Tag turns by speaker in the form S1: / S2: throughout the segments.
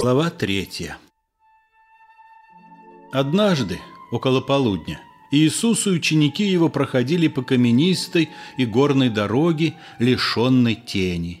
S1: Глава третья Однажды, около полудня, Иисус и ученики его проходили по каменистой и горной дороге, лишенной тени.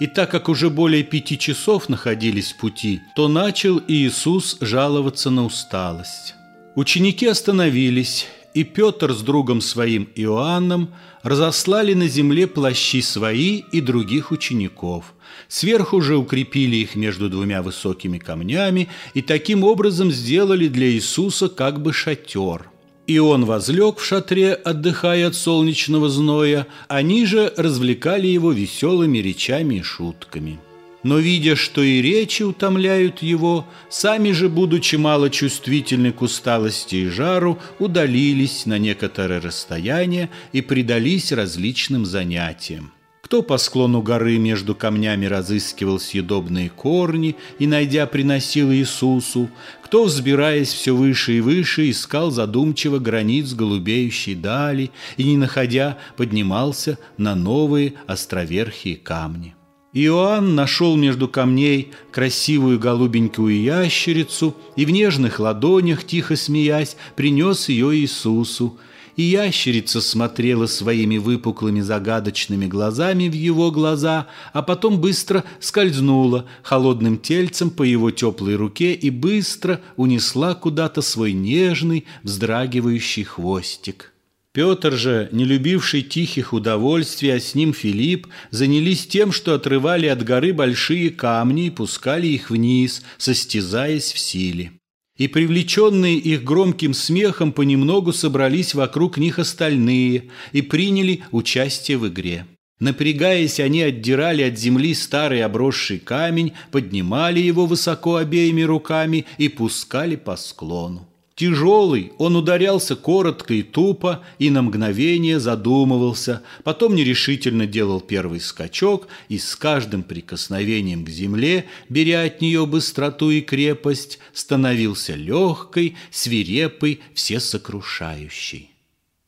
S1: И так как уже более пяти часов находились в пути, то начал Иисус жаловаться на усталость. Ученики остановились, и Петр с другом своим Иоанном разослали на земле плащи свои и других учеников – Сверху же укрепили их между двумя высокими камнями и таким образом сделали для Иисуса как бы шатер. И он возлег в шатре, отдыхая от солнечного зноя, они же развлекали его веселыми речами и шутками. Но, видя, что и речи утомляют его, сами же, будучи мало чувствительны к усталости и жару, удалились на некоторое расстояние и предались различным занятиям. Кто по склону горы между камнями разыскивал съедобные корни и, найдя, приносил Иисусу, кто, взбираясь все выше и выше, искал задумчиво границ голубеющей дали и, не находя, поднимался на новые островерхие камни. Иоанн нашел между камней красивую голубенькую ящерицу и в нежных ладонях, тихо смеясь, принес ее Иисусу – и ящерица смотрела своими выпуклыми загадочными глазами в его глаза, а потом быстро скользнула холодным тельцем по его теплой руке и быстро унесла куда-то свой нежный, вздрагивающий хвостик. Петр же, не любивший тихих удовольствий, а с ним Филипп, занялись тем, что отрывали от горы большие камни и пускали их вниз, состязаясь в силе. И привлеченные их громким смехом понемногу собрались вокруг них остальные и приняли участие в игре. Напрягаясь, они отдирали от земли старый обросший камень, поднимали его высоко обеими руками и пускали по склону. Тяжелый, он ударялся коротко и тупо и на мгновение задумывался, потом нерешительно делал первый скачок и с каждым прикосновением к земле, беря от нее быстроту и крепость, становился легкой, свирепой, всесокрушающей.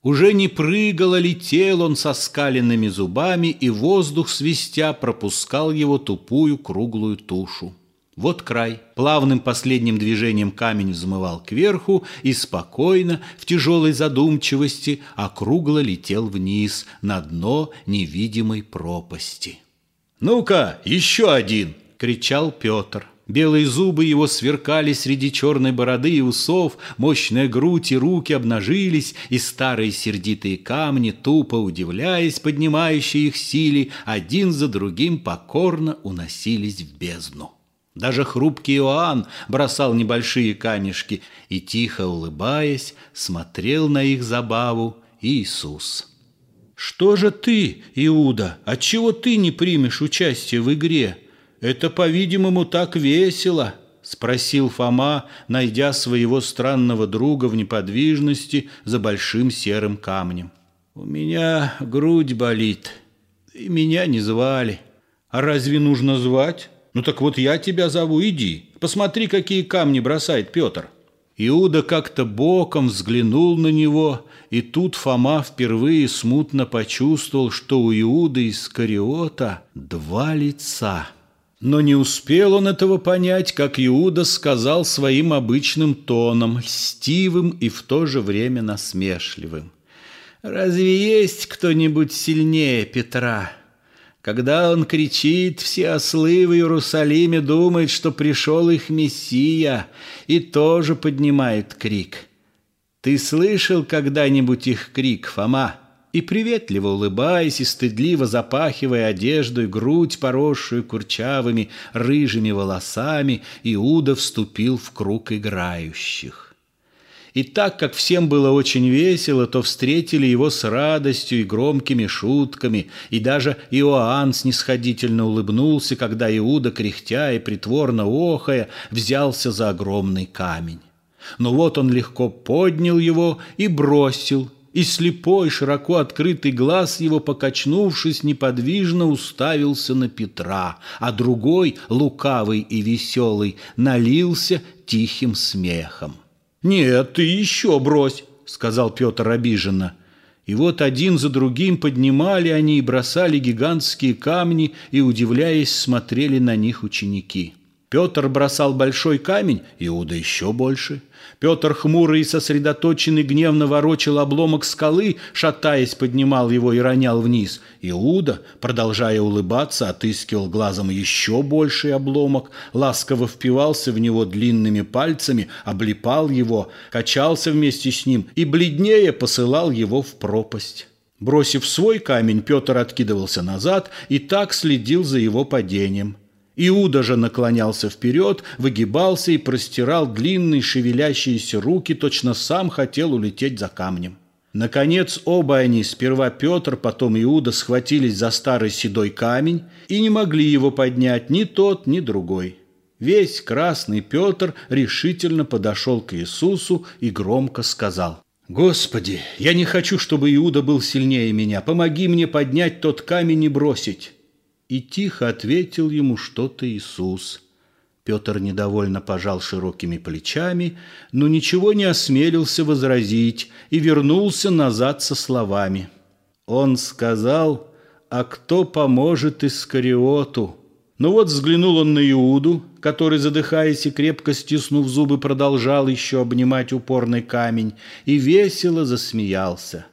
S1: Уже не прыгал, а летел он со скаленными зубами, и воздух свистя пропускал его тупую круглую тушу. Вот край. Плавным последним движением камень взмывал кверху и спокойно, в тяжелой задумчивости, округло летел вниз на дно невидимой пропасти. «Ну-ка, еще один!» — кричал Петр. Белые зубы его сверкали среди черной бороды и усов, мощная грудь и руки обнажились, и старые сердитые камни, тупо удивляясь поднимающей их силе, один за другим покорно уносились в бездну. Даже хрупкий Иоанн бросал небольшие камешки и, тихо улыбаясь, смотрел на их забаву Иисус. «Что же ты, Иуда, отчего ты не примешь участие в игре? Это, по-видимому, так весело!» — спросил Фома, найдя своего странного друга в неподвижности за большим серым камнем. «У меня грудь болит, и меня не звали. А разве нужно звать?» Ну так вот я тебя зову, иди. Посмотри, какие камни бросает Петр. Иуда как-то боком взглянул на него, и тут Фома впервые смутно почувствовал, что у Иуды из Кариота два лица. Но не успел он этого понять, как Иуда сказал своим обычным тоном, льстивым и в то же время насмешливым. «Разве есть кто-нибудь сильнее Петра?» Когда он кричит, все ослы в Иерусалиме думают, что пришел их Мессия, и тоже поднимает крик. Ты слышал когда-нибудь их крик, Фома? И приветливо улыбаясь и стыдливо запахивая одежду и грудь, поросшую курчавыми рыжими волосами, Иуда вступил в круг играющих. И так как всем было очень весело, то встретили его с радостью и громкими шутками, и даже Иоанн снисходительно улыбнулся, когда Иуда, кряхтя и притворно охая, взялся за огромный камень. Но вот он легко поднял его и бросил, и слепой, широко открытый глаз его, покачнувшись, неподвижно уставился на Петра, а другой, лукавый и веселый, налился тихим смехом. «Нет, ты еще брось», — сказал Петр обиженно. И вот один за другим поднимали они и бросали гигантские камни, и, удивляясь, смотрели на них ученики. Петр бросал большой камень, Иуда еще больше. Петр, хмурый и сосредоточенный, гневно ворочил обломок скалы, шатаясь, поднимал его и ронял вниз. Иуда, продолжая улыбаться, отыскивал глазом еще больший обломок, ласково впивался в него длинными пальцами, облипал его, качался вместе с ним и бледнее посылал его в пропасть. Бросив свой камень, Петр откидывался назад и так следил за его падением. Иуда же наклонялся вперед, выгибался и простирал длинные шевелящиеся руки, точно сам хотел улететь за камнем. Наконец оба они, сперва Петр, потом Иуда, схватились за старый седой камень и не могли его поднять ни тот, ни другой. Весь красный Петр решительно подошел к Иисусу и громко сказал, «Господи, я не хочу, чтобы Иуда был сильнее меня. Помоги мне поднять тот камень и бросить». И тихо ответил ему что-то Иисус. Петр недовольно пожал широкими плечами, но ничего не осмелился возразить и вернулся назад со словами. Он сказал, «А кто поможет Искариоту?» Ну вот взглянул он на Иуду, который, задыхаясь и крепко стиснув зубы, продолжал еще обнимать упорный камень, и весело засмеялся.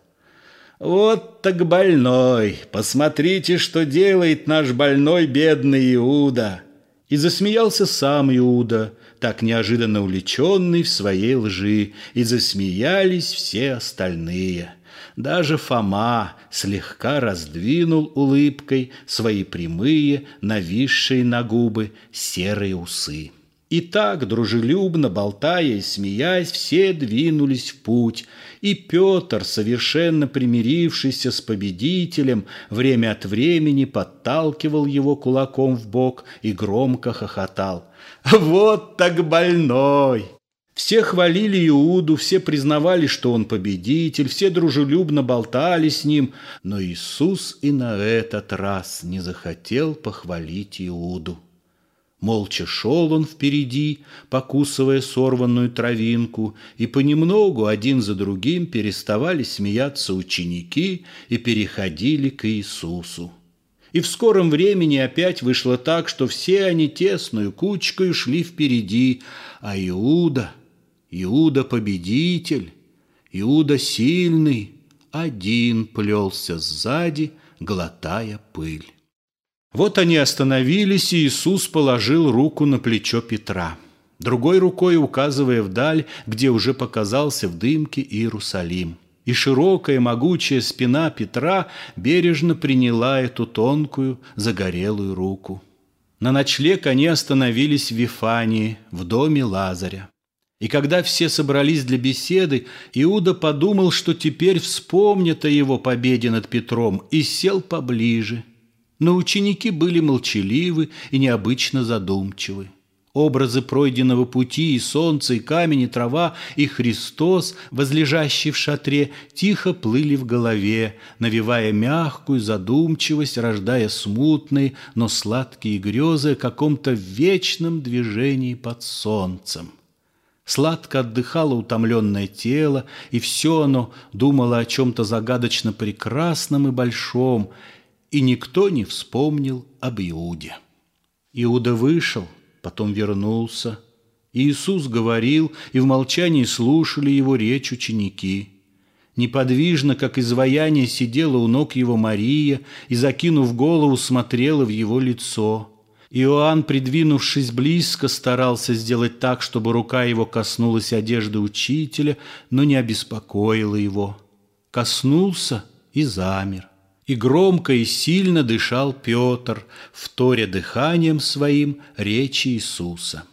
S1: «Вот так больной! Посмотрите, что делает наш больной бедный Иуда!» И засмеялся сам Иуда, так неожиданно увлеченный в своей лжи, и засмеялись все остальные. Даже Фома слегка раздвинул улыбкой свои прямые, нависшие на губы серые усы. И так, дружелюбно болтая и смеясь, все двинулись в путь, и Петр, совершенно примирившийся с победителем, время от времени подталкивал его кулаком в бок и громко хохотал. «Вот так больной!» Все хвалили Иуду, все признавали, что он победитель, все дружелюбно болтали с ним, но Иисус и на этот раз не захотел похвалить Иуду. Молча шел он впереди, покусывая сорванную травинку, и понемногу один за другим переставали смеяться ученики и переходили к Иисусу. И в скором времени опять вышло так, что все они тесную кучкой шли впереди, а Иуда, Иуда победитель, Иуда сильный, один плелся сзади, глотая пыль. Вот они остановились, и Иисус положил руку на плечо Петра, другой рукой указывая вдаль, где уже показался в дымке Иерусалим. И широкая могучая спина Петра бережно приняла эту тонкую загорелую руку. На ночлег они остановились в Вифании, в доме Лазаря. И когда все собрались для беседы, Иуда подумал, что теперь вспомнят о его победе над Петром, и сел поближе – но ученики были молчаливы и необычно задумчивы. Образы пройденного пути и солнце, и камень, и трава, и Христос, возлежащий в шатре, тихо плыли в голове, навевая мягкую задумчивость, рождая смутные, но сладкие грезы о каком-то вечном движении под солнцем. Сладко отдыхало утомленное тело, и все оно думало о чем-то загадочно прекрасном и большом, и никто не вспомнил об Иуде. Иуда вышел, потом вернулся. Иисус говорил, и в молчании слушали его речь ученики. Неподвижно, как изваяние, сидела у ног его Мария и, закинув голову, смотрела в его лицо. Иоанн, придвинувшись близко, старался сделать так, чтобы рука его коснулась одежды учителя, но не обеспокоила его. Коснулся и замер. И громко и сильно дышал Петр, вторя дыханием своим речи Иисуса.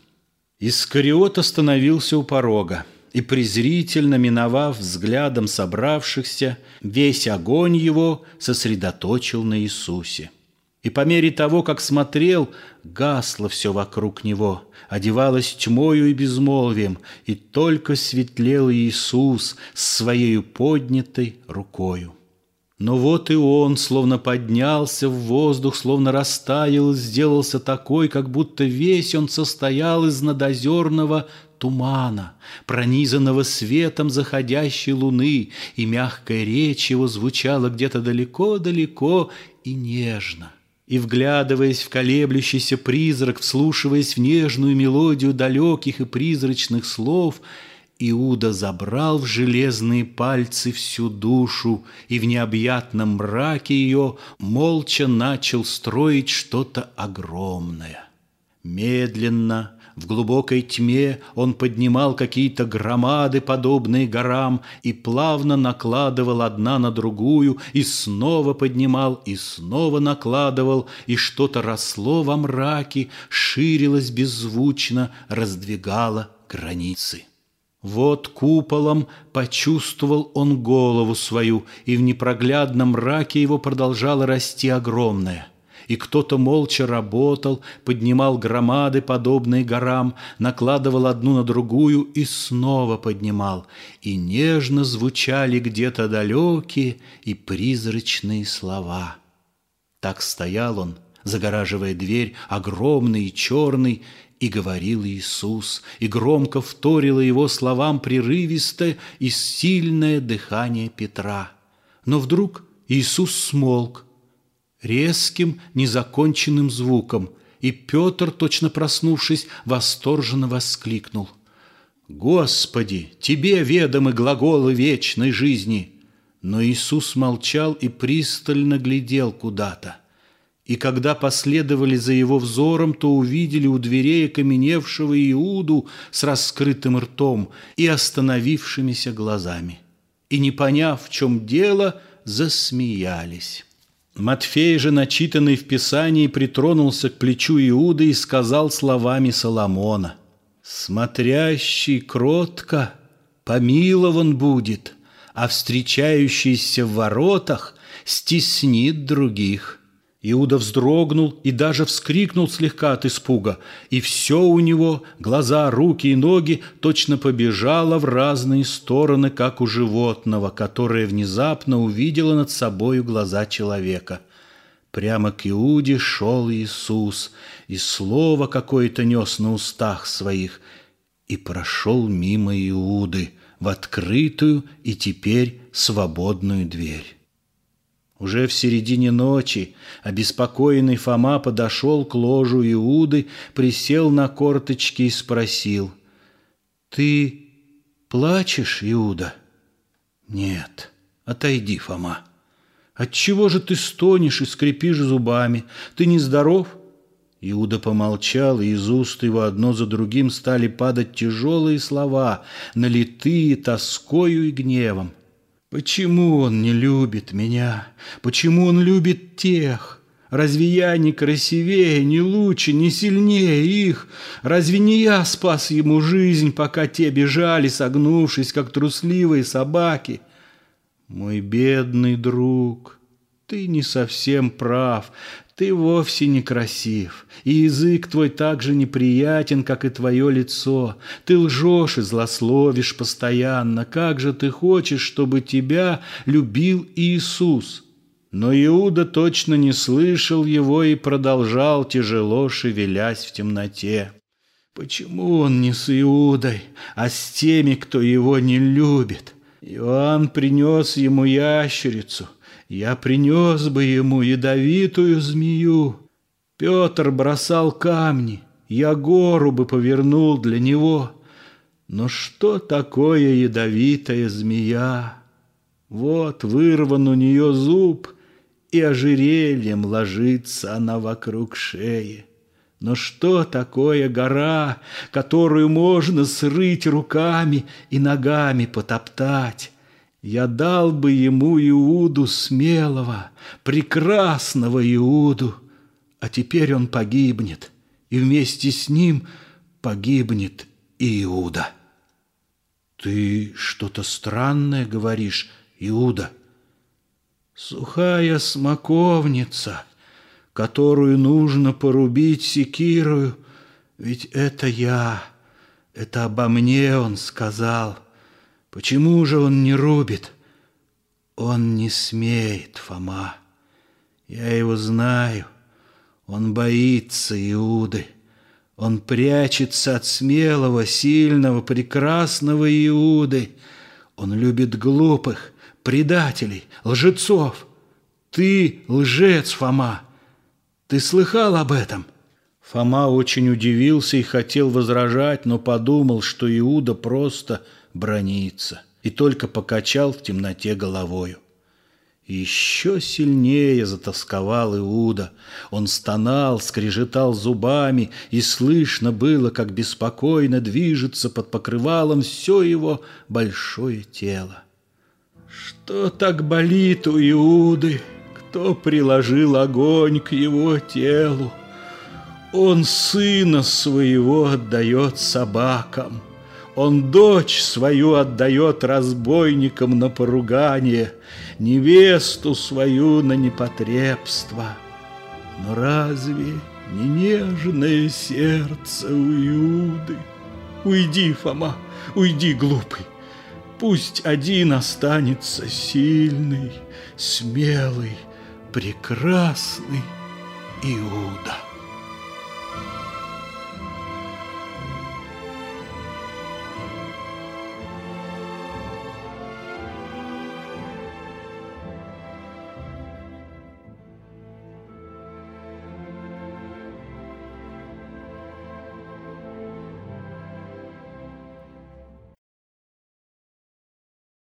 S1: Искариот остановился у порога и, презрительно миновав взглядом собравшихся, весь огонь его сосредоточил на Иисусе. И по мере того, как смотрел, гасло все вокруг него, одевалось тьмою и безмолвием, и только светлел Иисус с своей поднятой рукою. Но вот и он словно поднялся в воздух, словно растаял сделался такой, как будто весь он состоял из надозерного тумана, пронизанного светом заходящей луны, и мягкая речь его звучала где-то далеко-далеко и нежно. И, вглядываясь в колеблющийся призрак, вслушиваясь в нежную мелодию далеких и призрачных слов, Иуда забрал в железные пальцы всю душу и в необъятном мраке ее молча начал строить что-то огромное. Медленно, в глубокой тьме он поднимал какие-то громады, подобные горам, и плавно накладывал одна на другую, и снова поднимал, и снова накладывал, и что-то росло во мраке, ширилось беззвучно, раздвигало границы. Вот куполом почувствовал он голову свою, и в непроглядном мраке его продолжало расти огромное — и кто-то молча работал, поднимал громады, подобные горам, накладывал одну на другую и снова поднимал, и нежно звучали где-то далекие и призрачные слова. Так стоял он, загораживая дверь, огромный и черный, и говорил Иисус, и громко вторило его словам прерывистое и сильное дыхание Петра. Но вдруг Иисус смолк, резким, незаконченным звуком, и Петр, точно проснувшись, восторженно воскликнул. «Господи, Тебе ведомы глаголы вечной жизни!» Но Иисус молчал и пристально глядел куда-то. И когда последовали за его взором, то увидели у дверей окаменевшего Иуду с раскрытым ртом и остановившимися глазами. И, не поняв, в чем дело, засмеялись. Матфей же, начитанный в Писании, притронулся к плечу Иуды и сказал словами Соломона, «Смотрящий кротко помилован будет, а встречающийся в воротах стеснит других». Иуда вздрогнул и даже вскрикнул слегка от испуга, и все у него, глаза, руки и ноги, точно побежало в разные стороны, как у животного, которое внезапно увидело над собою глаза человека. Прямо к Иуде шел Иисус, и слово какое-то нес на устах своих, и прошел мимо Иуды в открытую и теперь свободную дверь. Уже в середине ночи обеспокоенный Фома подошел к ложу Иуды, присел на корточки и спросил, «Ты плачешь, Иуда?» «Нет, отойди, Фома. Отчего же ты стонешь и скрипишь зубами? Ты нездоров?» Иуда помолчал, и из уст его одно за другим стали падать тяжелые слова, налитые тоскою и гневом. Почему он не любит меня? Почему он любит тех? Разве я не красивее, не лучше, не сильнее их? Разве не я спас ему жизнь, пока те бежали, согнувшись, как трусливые собаки? Мой бедный друг, ты не совсем прав. Ты вовсе не красив, и язык твой так же неприятен, как и твое лицо. Ты лжешь и злословишь постоянно. Как же ты хочешь, чтобы тебя любил Иисус?» Но Иуда точно не слышал его и продолжал, тяжело шевелясь в темноте. Почему он не с Иудой, а с теми, кто его не любит? Иоанн принес ему ящерицу — я принес бы ему ядовитую змею. Петр бросал камни, я гору бы повернул для него. Но что такое ядовитая змея? Вот вырван у нее зуб, и ожерельем ложится она вокруг шеи. Но что такое гора, которую можно срыть руками и ногами потоптать? Я дал бы ему Иуду смелого, прекрасного Иуду, а теперь он погибнет, и вместе с ним погибнет и Иуда. Ты что-то странное говоришь, Иуда. Сухая смоковница, которую нужно порубить секирою, ведь это я, это обо мне он сказал — Почему же он не рубит? Он не смеет, Фома. Я его знаю. Он боится Иуды. Он прячется от смелого, сильного, прекрасного Иуды. Он любит глупых, предателей, лжецов. Ты лжец, Фома. Ты слыхал об этом?» Фома очень удивился и хотел возражать, но подумал, что Иуда просто бронится, и только покачал в темноте головою. Еще сильнее затасковал Иуда. Он стонал, скрежетал зубами, и слышно было, как беспокойно движется под покрывалом все его большое тело. Что так болит у Иуды? Кто приложил огонь к его телу? Он сына своего отдает собакам. Он дочь свою отдает разбойникам на поругание, невесту свою на непотребство. Но разве не нежное сердце у Иуды? Уйди, Фома, уйди, глупый. Пусть один останется сильный, смелый, прекрасный Иуда.